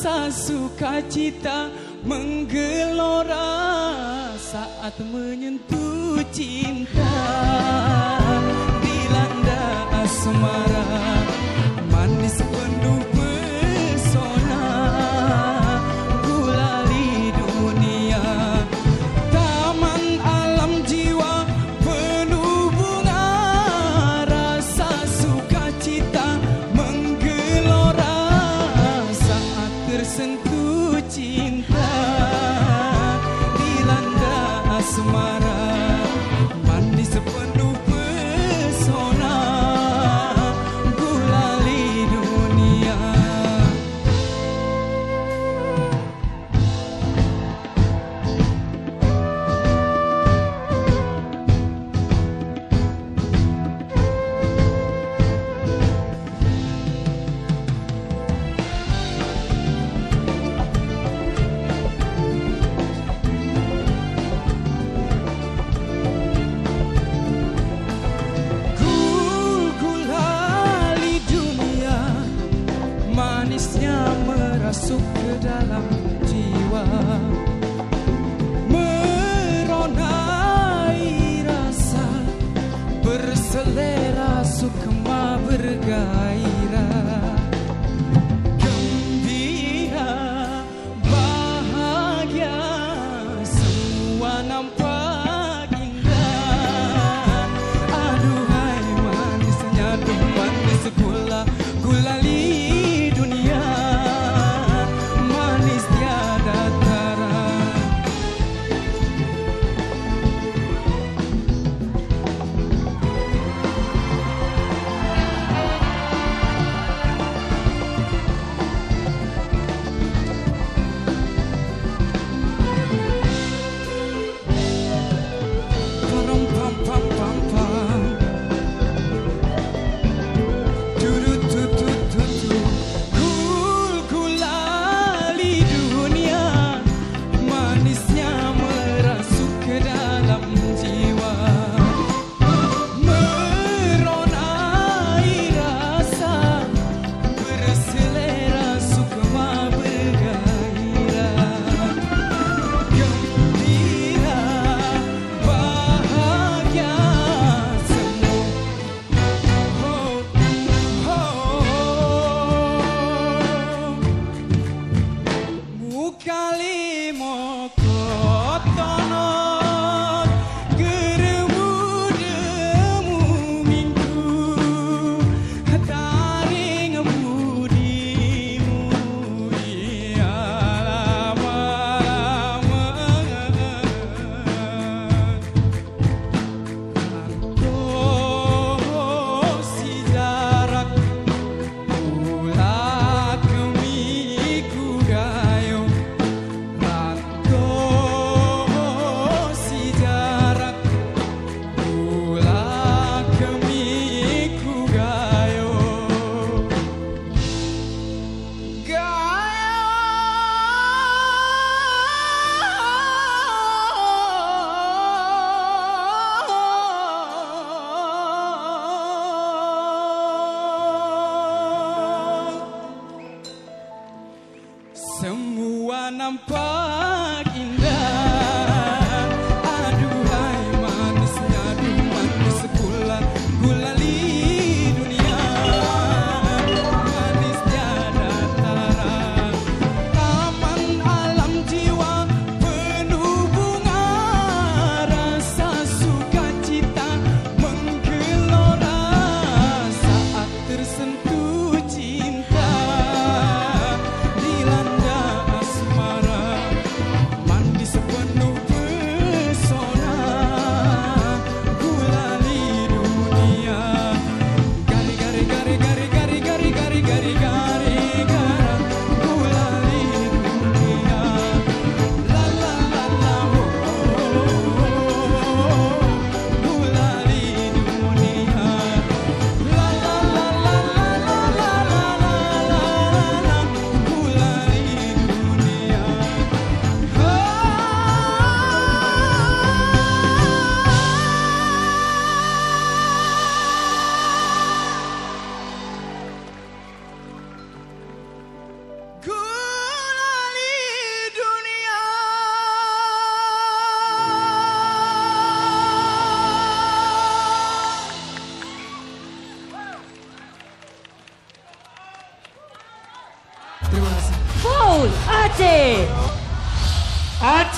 rasa sukacita menggelora saat menyentuh cinta dilanda asmara. Semua nampak indah.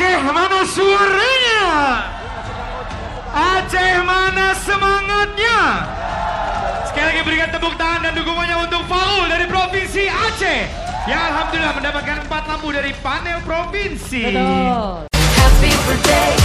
Aceh. Mana suaranya? Aceh mana semangatnya? Sekali lagi berikan tepuk tangan dan dukungannya untuk Faul dari Provinsi Aceh. Yang Alhamdulillah mendapatkan empat lampu dari panel provinsi. Betul. Happy birthday